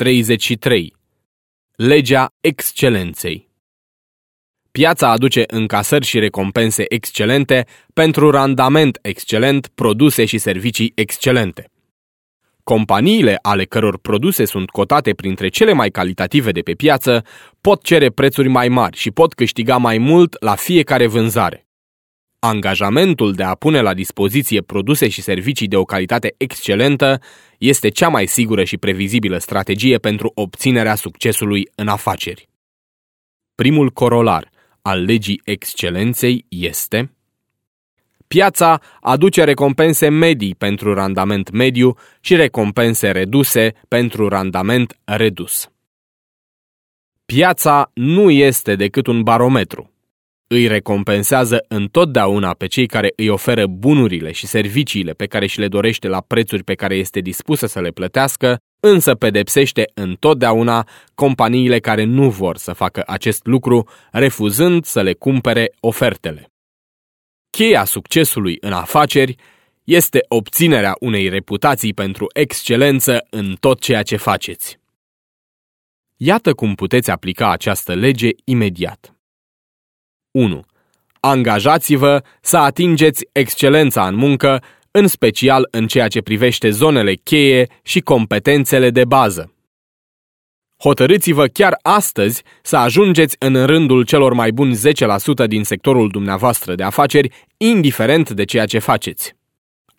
33. Legea excelenței Piața aduce încasări și recompense excelente pentru randament excelent, produse și servicii excelente. Companiile ale căror produse sunt cotate printre cele mai calitative de pe piață pot cere prețuri mai mari și pot câștiga mai mult la fiecare vânzare. Angajamentul de a pune la dispoziție produse și servicii de o calitate excelentă este cea mai sigură și previzibilă strategie pentru obținerea succesului în afaceri. Primul corolar al legii excelenței este Piața aduce recompense medii pentru randament mediu și recompense reduse pentru randament redus. Piața nu este decât un barometru îi recompensează întotdeauna pe cei care îi oferă bunurile și serviciile pe care și le dorește la prețuri pe care este dispusă să le plătească, însă pedepsește întotdeauna companiile care nu vor să facă acest lucru, refuzând să le cumpere ofertele. Cheia succesului în afaceri este obținerea unei reputații pentru excelență în tot ceea ce faceți. Iată cum puteți aplica această lege imediat. 1. Angajați-vă să atingeți excelența în muncă, în special în ceea ce privește zonele cheie și competențele de bază. Hotărâți-vă chiar astăzi să ajungeți în rândul celor mai buni 10% din sectorul dumneavoastră de afaceri, indiferent de ceea ce faceți.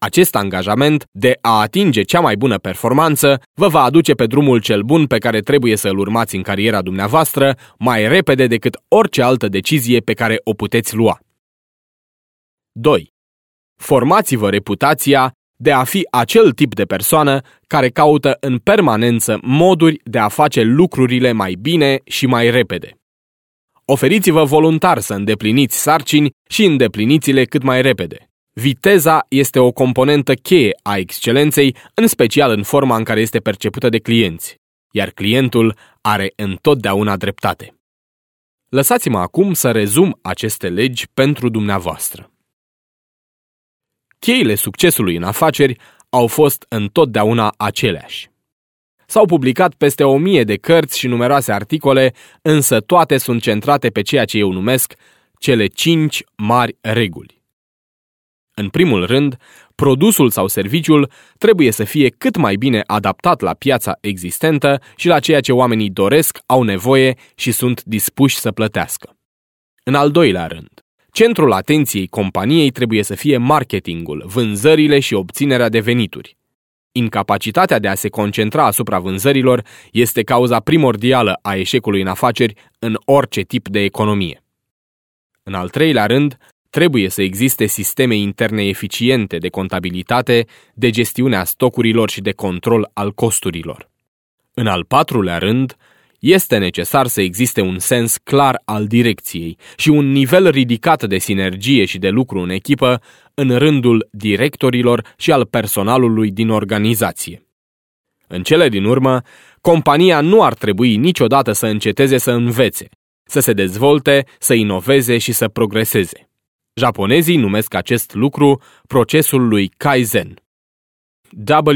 Acest angajament de a atinge cea mai bună performanță vă va aduce pe drumul cel bun pe care trebuie să-l urmați în cariera dumneavoastră mai repede decât orice altă decizie pe care o puteți lua. 2. Formați-vă reputația de a fi acel tip de persoană care caută în permanență moduri de a face lucrurile mai bine și mai repede. Oferiți-vă voluntar să îndepliniți sarcini și îndepliniți-le cât mai repede. Viteza este o componentă cheie a excelenței, în special în forma în care este percepută de clienți, iar clientul are întotdeauna dreptate. Lăsați-mă acum să rezum aceste legi pentru dumneavoastră. Cheile succesului în afaceri au fost întotdeauna aceleași. S-au publicat peste o mie de cărți și numeroase articole, însă toate sunt centrate pe ceea ce eu numesc cele cinci mari reguli. În primul rând, produsul sau serviciul trebuie să fie cât mai bine adaptat la piața existentă și la ceea ce oamenii doresc, au nevoie și sunt dispuși să plătească. În al doilea rând, centrul atenției companiei trebuie să fie marketingul, vânzările și obținerea de venituri. Incapacitatea de a se concentra asupra vânzărilor este cauza primordială a eșecului în afaceri în orice tip de economie. În al treilea rând, Trebuie să existe sisteme interne eficiente de contabilitate, de gestiune a stocurilor și de control al costurilor. În al patrulea rând, este necesar să existe un sens clar al direcției și un nivel ridicat de sinergie și de lucru în echipă în rândul directorilor și al personalului din organizație. În cele din urmă, compania nu ar trebui niciodată să înceteze să învețe, să se dezvolte, să inoveze și să progreseze. Japonezii numesc acest lucru procesul lui Kaizen.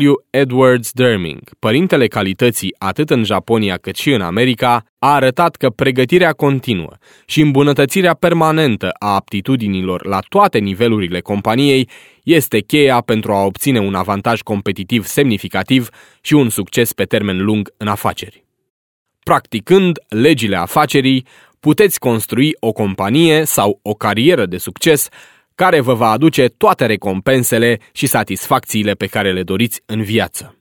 W. Edwards Derming, părintele calității atât în Japonia cât și în America, a arătat că pregătirea continuă și îmbunătățirea permanentă a aptitudinilor la toate nivelurile companiei este cheia pentru a obține un avantaj competitiv semnificativ și un succes pe termen lung în afaceri. Practicând legile afacerii, puteți construi o companie sau o carieră de succes care vă va aduce toate recompensele și satisfacțiile pe care le doriți în viață.